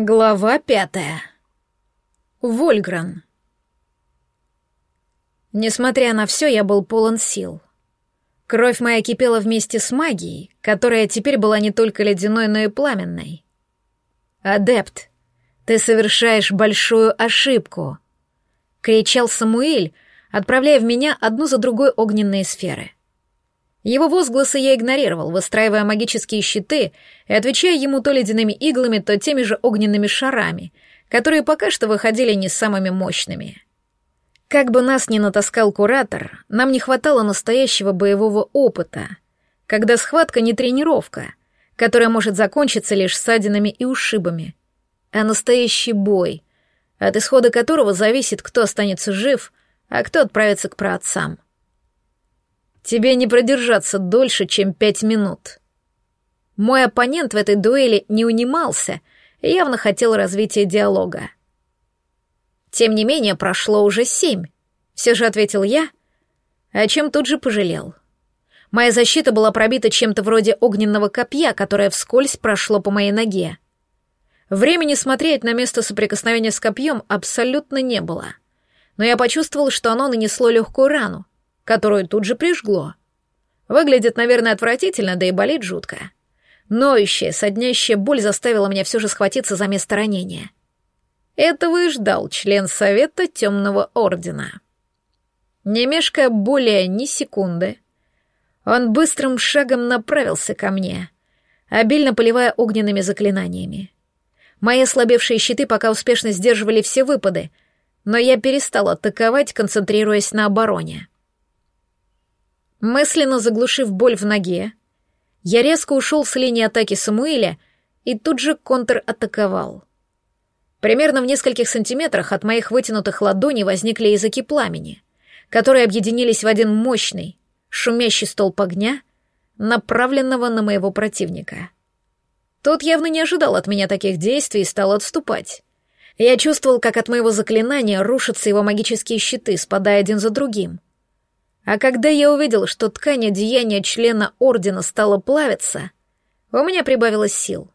Глава пятая. Вольгран. Несмотря на все, я был полон сил. Кровь моя кипела вместе с магией, которая теперь была не только ледяной, но и пламенной. «Адепт, ты совершаешь большую ошибку!» — кричал Самуэль, отправляя в меня одну за другой огненные сферы — его возгласы я игнорировал, выстраивая магические щиты и отвечая ему то ледяными иглами, то теми же огненными шарами, которые пока что выходили не самыми мощными. Как бы нас ни натаскал куратор, нам не хватало настоящего боевого опыта, когда схватка не тренировка, которая может закончиться лишь ссадинами и ушибами, а настоящий бой, от исхода которого зависит, кто останется жив, а кто отправится к праотцам. Тебе не продержаться дольше, чем пять минут. Мой оппонент в этой дуэли не унимался и явно хотел развития диалога. Тем не менее, прошло уже семь. Все же ответил я, о чем тут же пожалел. Моя защита была пробита чем-то вроде огненного копья, которое вскользь прошло по моей ноге. Времени смотреть на место соприкосновения с копьем абсолютно не было. Но я почувствовал, что оно нанесло легкую рану, которую тут же прижгло. Выглядит, наверное, отвратительно, да и болит жутко. Ноющая, соднящая боль заставила меня все же схватиться за место ранения. Этого и ждал член Совета Темного Ордена. Не мешкая более ни секунды, он быстрым шагом направился ко мне, обильно поливая огненными заклинаниями. Мои ослабевшие щиты пока успешно сдерживали все выпады, но я перестал атаковать, концентрируясь на обороне. Мысленно заглушив боль в ноге, я резко ушел с линии атаки Самуэля и тут же контратаковал. Примерно в нескольких сантиметрах от моих вытянутых ладоней возникли языки пламени, которые объединились в один мощный, шумящий столб огня, направленного на моего противника. Тот явно не ожидал от меня таких действий и стал отступать. Я чувствовал, как от моего заклинания рушатся его магические щиты, спадая один за другим — а когда я увидел, что ткань одеяния члена ордена стала плавиться, у меня прибавилось сил.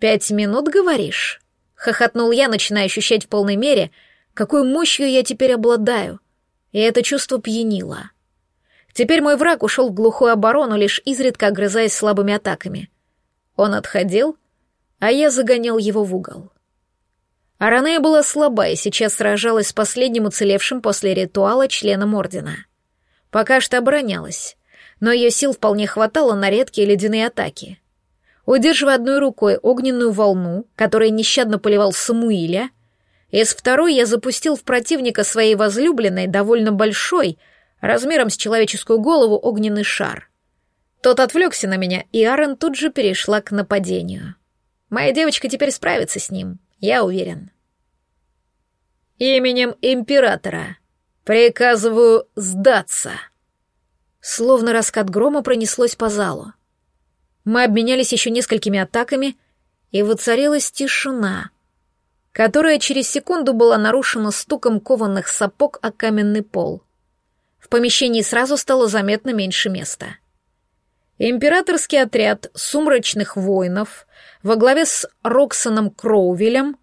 «Пять минут, говоришь?» — хохотнул я, начиная ощущать в полной мере, какой мощью я теперь обладаю, и это чувство пьянило. Теперь мой враг ушел в глухую оборону, лишь изредка огрызаясь слабыми атаками. Он отходил, а я загонял его в угол. Аранея была слаба и сейчас сражалась с последним уцелевшим после ритуала членом Ордена. Пока что оборонялась, но ее сил вполне хватало на редкие ледяные атаки. Удерживая одной рукой огненную волну, которая нещадно поливал Самуиля, из второй я запустил в противника своей возлюбленной довольно большой, размером с человеческую голову, огненный шар. Тот отвлекся на меня, и Аарон тут же перешла к нападению. Моя девочка теперь справится с ним, я уверен. «Именем императора», «Приказываю сдаться!» Словно раскат грома пронеслось по залу. Мы обменялись еще несколькими атаками, и воцарилась тишина, которая через секунду была нарушена стуком кованых сапог о каменный пол. В помещении сразу стало заметно меньше места. Императорский отряд сумрачных воинов во главе с Роксоном Кроувелем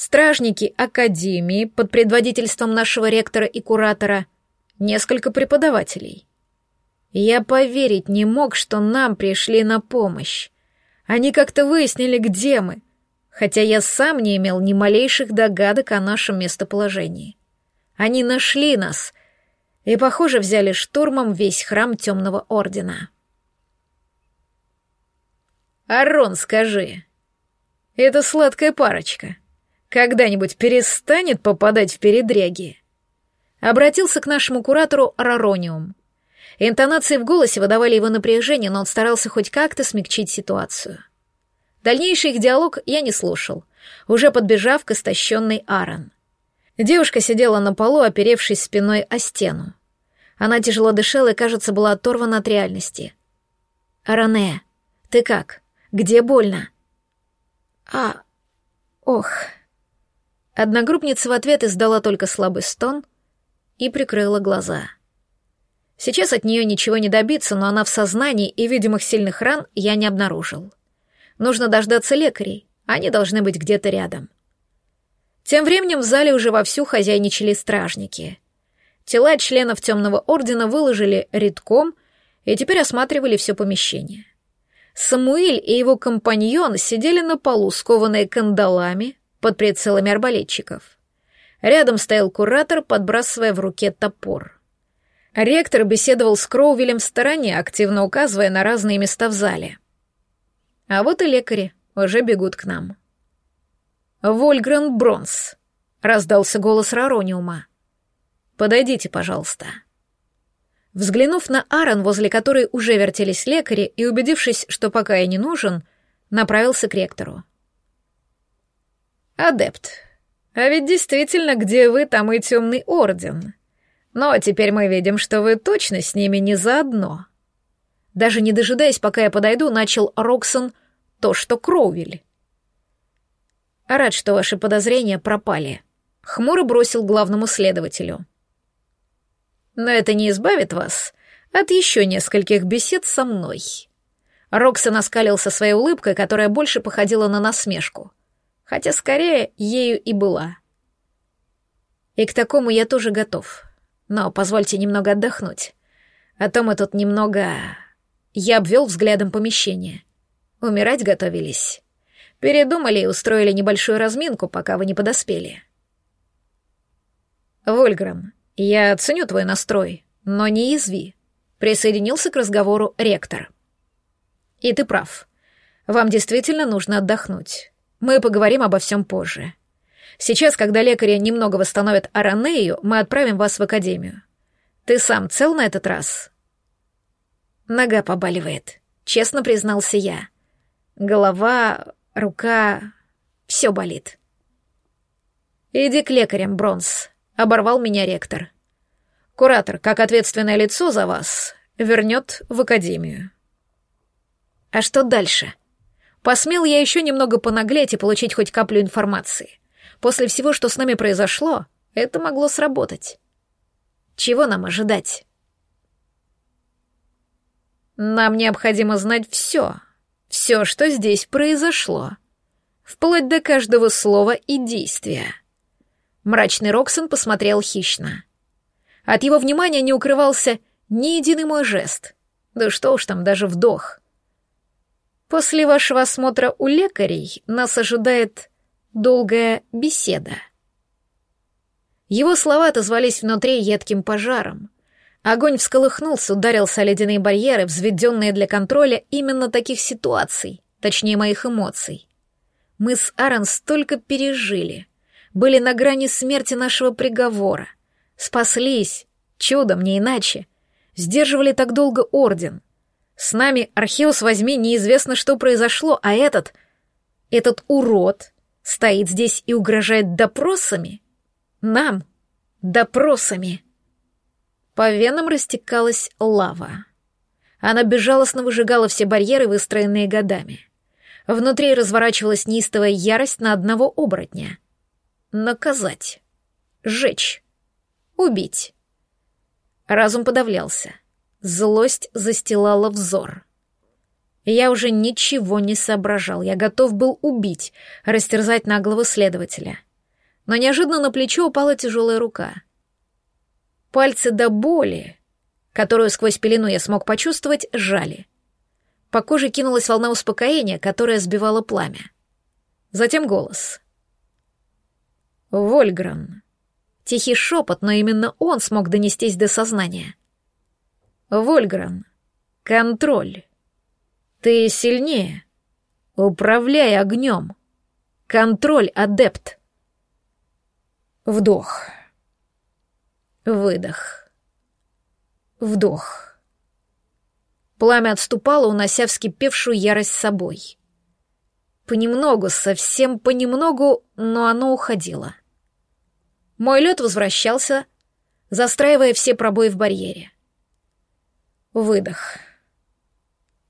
стражники Академии под предводительством нашего ректора и куратора, несколько преподавателей. Я поверить не мог, что нам пришли на помощь. Они как-то выяснили, где мы, хотя я сам не имел ни малейших догадок о нашем местоположении. Они нашли нас и, похоже, взяли штурмом весь храм Темного Ордена. «Арон, скажи, это сладкая парочка когда-нибудь перестанет попадать в передряги?» Обратился к нашему куратору Рарониум. Интонации в голосе выдавали его напряжение, но он старался хоть как-то смягчить ситуацию. Дальнейший их диалог я не слушал, уже подбежав к истощенной Аарон. Девушка сидела на полу, оперевшись спиной о стену. Она тяжело дышала и, кажется, была оторвана от реальности. «Аране, ты как? Где больно?» «А... ох...» Одногруппница в ответ издала только слабый стон и прикрыла глаза. Сейчас от нее ничего не добиться, но она в сознании и видимых сильных ран я не обнаружил. Нужно дождаться лекарей, Они должны быть где-то рядом. Тем временем в зале уже вовсю хозяйничали стражники. Тела членов Темного Ордена выложили редком и теперь осматривали все помещение. Самуиль и его компаньон сидели на полу, скованные кандалами, под прицелами арбалетчиков. Рядом стоял куратор, подбрасывая в руке топор. Ректор беседовал с Кроувелем в стороне, активно указывая на разные места в зале. А вот и лекари уже бегут к нам. «Вольгрен Бронс», — раздался голос Рарониума. «Подойдите, пожалуйста». Взглянув на Аарон, возле которой уже вертелись лекари, и убедившись, что пока я не нужен, направился к ректору. «Адепт, а ведь действительно, где вы, там и темный орден. Но теперь мы видим, что вы точно с ними не заодно». Даже не дожидаясь, пока я подойду, начал Роксон то, что Кроувель. «Рад, что ваши подозрения пропали», — хмуро бросил главному следователю. «Но это не избавит вас от еще нескольких бесед со мной». Роксон оскалился своей улыбкой, которая больше походила на насмешку, хотя скорее ею и была. И к такому я тоже готов. Но позвольте немного отдохнуть. А то мы тут немного... Я обвел взглядом помещение. Умирать готовились. Передумали и устроили небольшую разминку, пока вы не подоспели. Вольграм, я ценю твой настрой, но не изви. Присоединился к разговору ректор. И ты прав. Вам действительно нужно отдохнуть. Мы поговорим обо всем позже. Сейчас, когда лекари немного восстановят Аранею, мы отправим вас в академию. Ты сам цел на этот раз? Нога побаливает, честно признался я. Голова, рука, все болит. Иди к лекарям, Бронс, оборвал меня ректор. Куратор, как ответственное лицо за вас, вернет в академию. А что дальше? Посмел я еще немного понаглеть и получить хоть каплю информации. После всего, что с нами произошло, это могло сработать. Чего нам ожидать? Нам необходимо знать все, все, что здесь произошло, вплоть до каждого слова и действия. Мрачный Роксон посмотрел хищно. От его внимания не укрывался ни единый мой жест. Да что уж там, даже вдох. После вашего осмотра у лекарей нас ожидает долгая беседа. Его слова отозвались внутри едким пожаром. Огонь всколыхнулся, ударился о ледяные барьеры, взведенные для контроля именно таких ситуаций, точнее моих эмоций. Мы с Аарон столько пережили, были на грани смерти нашего приговора, спаслись, чудом, не иначе, сдерживали так долго орден — с нами, Археус, возьми, неизвестно, что произошло, а этот... Этот урод стоит здесь и угрожает допросами? Нам? Допросами. По венам растекалась лава. Она безжалостно выжигала все барьеры, выстроенные годами. Внутри разворачивалась неистовая ярость на одного оборотня. Наказать. Сжечь. Убить. Разум подавлялся. Злость застилала взор. Я уже ничего не соображал, я готов был убить, растерзать наглого следователя. Но неожиданно на плечо упала тяжелая рука. Пальцы до боли, которую сквозь пелену я смог почувствовать, жали. По коже кинулась волна успокоения, которая сбивала пламя. Затем голос. «Вольгран». Тихий шепот, но именно он смог донестись до сознания. Вольгран, контроль. Ты сильнее. Управляй огнем. Контроль, адепт. Вдох. Выдох. Вдох. Пламя отступало, унося вскипевшую ярость собой. Понемногу, совсем понемногу, но оно уходило. Мой лед возвращался, застраивая все пробои в барьере. Выдох.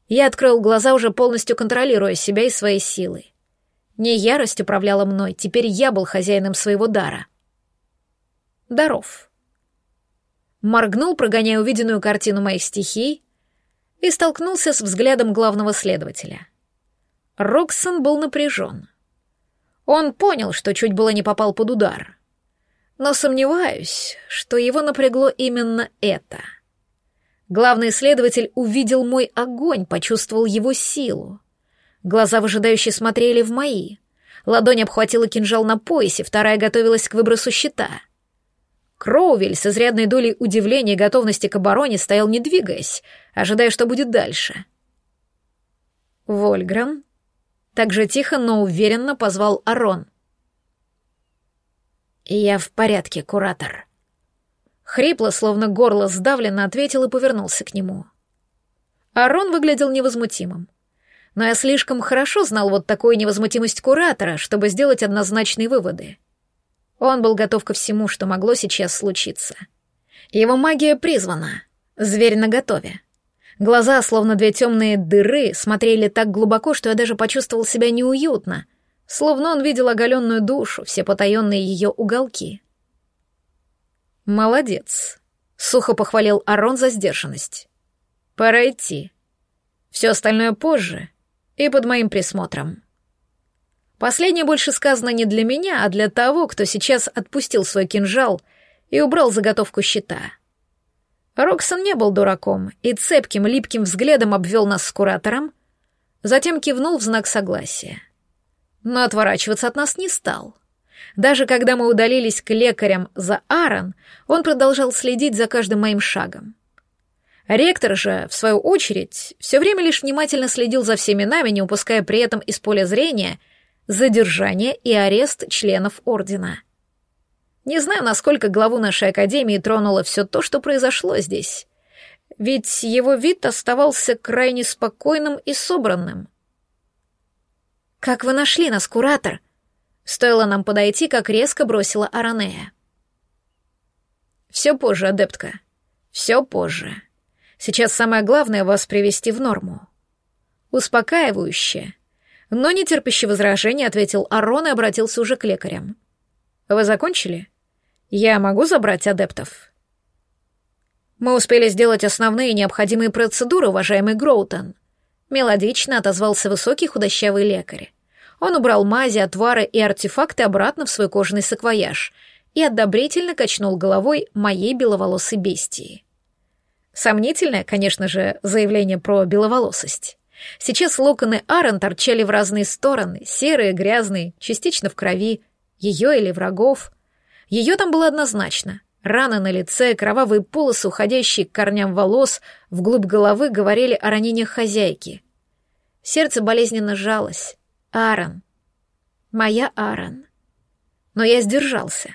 Я открыл глаза, уже полностью контролируя себя и свои силы. Не ярость управляла мной, теперь я был хозяином своего дара. Даров. Моргнул, прогоняя увиденную картину моих стихий, и столкнулся с взглядом главного следователя. Роксон был напряжен. Он понял, что чуть было не попал под удар. Но сомневаюсь, что его напрягло именно это. Главный следователь увидел мой огонь, почувствовал его силу. Глаза выжидающие смотрели в мои. Ладонь обхватила кинжал на поясе, вторая готовилась к выбросу щита. Кроувель с изрядной долей удивления и готовности к обороне стоял не двигаясь, ожидая, что будет дальше. Вольгран также тихо, но уверенно позвал Арон. «Я в порядке, куратор». Хрипло, словно горло сдавленно, ответил и повернулся к нему. Арон выглядел невозмутимым. Но я слишком хорошо знал вот такую невозмутимость куратора, чтобы сделать однозначные выводы. Он был готов ко всему, что могло сейчас случиться. Его магия призвана. Зверь наготове. Глаза, словно две темные дыры, смотрели так глубоко, что я даже почувствовал себя неуютно, словно он видел оголенную душу, все потаенные ее уголки. «Молодец», — сухо похвалил Арон за сдержанность. «Пора идти. Все остальное позже и под моим присмотром». Последнее больше сказано не для меня, а для того, кто сейчас отпустил свой кинжал и убрал заготовку щита. Роксон не был дураком и цепким, липким взглядом обвел нас с куратором, затем кивнул в знак согласия. Но отворачиваться от нас не стал. Даже когда мы удалились к лекарям за Аарон, он продолжал следить за каждым моим шагом. Ректор же, в свою очередь, все время лишь внимательно следил за всеми нами, не упуская при этом из поля зрения задержание и арест членов Ордена. Не знаю, насколько главу нашей академии тронуло все то, что произошло здесь. Ведь его вид оставался крайне спокойным и собранным. «Как вы нашли нас, куратор?» Стоило нам подойти, как резко бросила Аранея. «Все позже, адептка. Все позже. Сейчас самое главное — вас привести в норму». Успокаивающе, но не терпящий возражений, ответил Арон и обратился уже к лекарям. «Вы закончили?» Я могу забрать адептов? Мы успели сделать основные необходимые процедуры, уважаемый Гроутон. Мелодично отозвался высокий худощавый лекарь. Он убрал мази, отвары и артефакты обратно в свой кожаный саквояж и одобрительно качнул головой моей беловолосой бестии. Сомнительное, конечно же, заявление про беловолосость. Сейчас локоны Аарон торчали в разные стороны, серые, грязные, частично в крови, ее или врагов — ее там было однозначно. Раны на лице, кровавые полосы, уходящие к корням волос, вглубь головы говорили о ранениях хозяйки. Сердце болезненно сжалось. Аарон. Моя Аарон. Но я сдержался.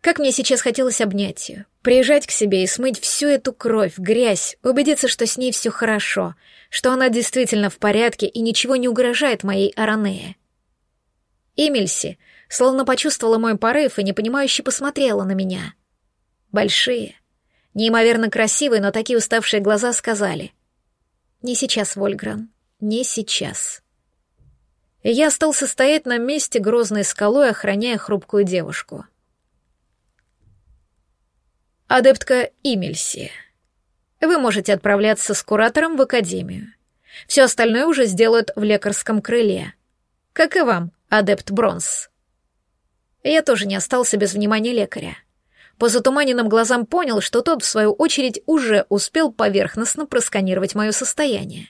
Как мне сейчас хотелось обнять ее, приезжать к себе и смыть всю эту кровь, грязь, убедиться, что с ней все хорошо, что она действительно в порядке и ничего не угрожает моей Аранее. Эмильси словно почувствовала мой порыв и непонимающе посмотрела на меня. Большие, неимоверно красивые, но такие уставшие глаза сказали. «Не сейчас, Вольгран, не сейчас». И я остался стоять на месте грозной скалой, охраняя хрупкую девушку. Адептка Имельси. Вы можете отправляться с куратором в академию. Все остальное уже сделают в лекарском крыле. Как и вам, адепт Бронс. Я тоже не остался без внимания лекаря. По затуманенным глазам понял, что тот, в свою очередь, уже успел поверхностно просканировать мое состояние.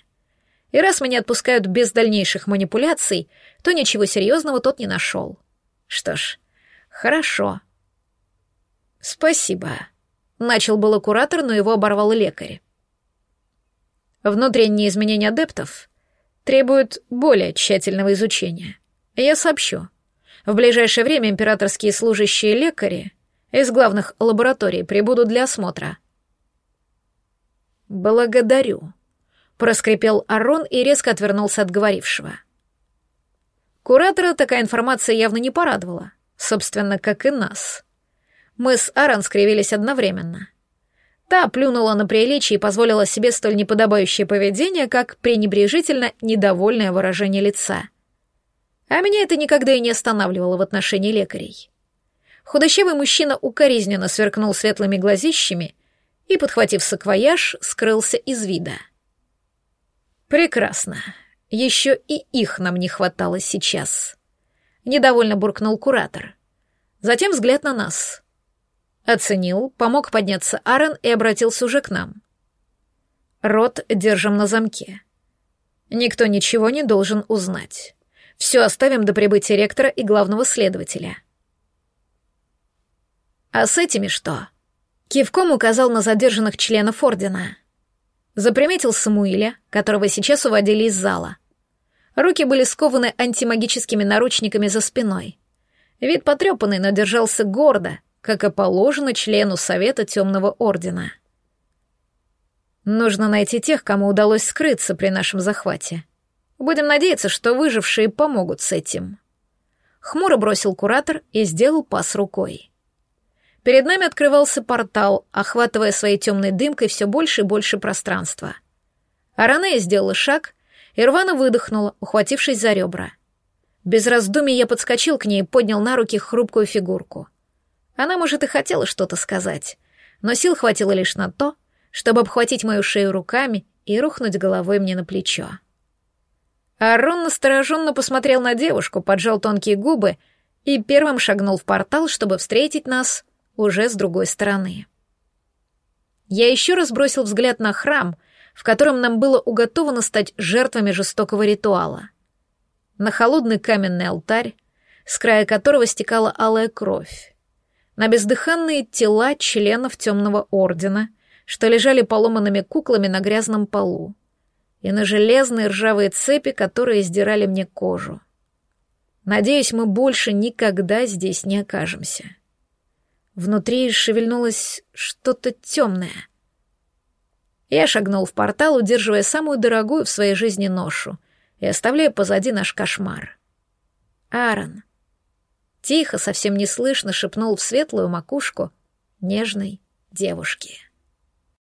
И раз меня отпускают без дальнейших манипуляций, то ничего серьезного тот не нашел. Что ж, хорошо. Спасибо. Начал было куратор, но его оборвал лекарь. Внутренние изменения адептов требуют более тщательного изучения. Я сообщу. В ближайшее время императорские служащие лекари из главных лабораторий прибудут для осмотра. «Благодарю», — проскрипел Арон и резко отвернулся от говорившего. Куратора такая информация явно не порадовала, собственно, как и нас. Мы с Арон скривились одновременно. Та плюнула на приличие и позволила себе столь неподобающее поведение, как пренебрежительно недовольное выражение лица — а меня это никогда и не останавливало в отношении лекарей. Худощавый мужчина укоризненно сверкнул светлыми глазищами и, подхватив саквояж, скрылся из вида. Прекрасно. Еще и их нам не хватало сейчас. — недовольно буркнул куратор. Затем взгляд на нас. Оценил, помог подняться Аарон и обратился уже к нам. Рот держим на замке. Никто ничего не должен узнать. Все оставим до прибытия ректора и главного следователя. А с этими что? Кивком указал на задержанных членов Ордена. Заприметил Самуиля, которого сейчас уводили из зала. Руки были скованы антимагическими наручниками за спиной. Вид потрепанный, но держался гордо, как и положено члену Совета Темного Ордена. Нужно найти тех, кому удалось скрыться при нашем захвате. Будем надеяться, что выжившие помогут с этим. Хмуро бросил куратор и сделал пас рукой. Перед нами открывался портал, охватывая своей темной дымкой все больше и больше пространства. Аранея сделала шаг и рвано выдохнула, ухватившись за ребра. Без раздумий я подскочил к ней и поднял на руки хрупкую фигурку. Она, может, и хотела что-то сказать, но сил хватило лишь на то, чтобы обхватить мою шею руками и рухнуть головой мне на плечо. Арон настороженно посмотрел на девушку, поджал тонкие губы и первым шагнул в портал, чтобы встретить нас уже с другой стороны. Я еще раз бросил взгляд на храм, в котором нам было уготовано стать жертвами жестокого ритуала. На холодный каменный алтарь, с края которого стекала алая кровь. На бездыханные тела членов темного ордена, что лежали поломанными куклами на грязном полу. И на железные ржавые цепи, которые сдирали мне кожу. Надеюсь, мы больше никогда здесь не окажемся. Внутри шевельнулось что-то темное. Я шагнул в портал, удерживая самую дорогую в своей жизни ношу и оставляя позади наш кошмар. Аарон. Тихо, совсем неслышно шепнул в светлую макушку нежной девушки.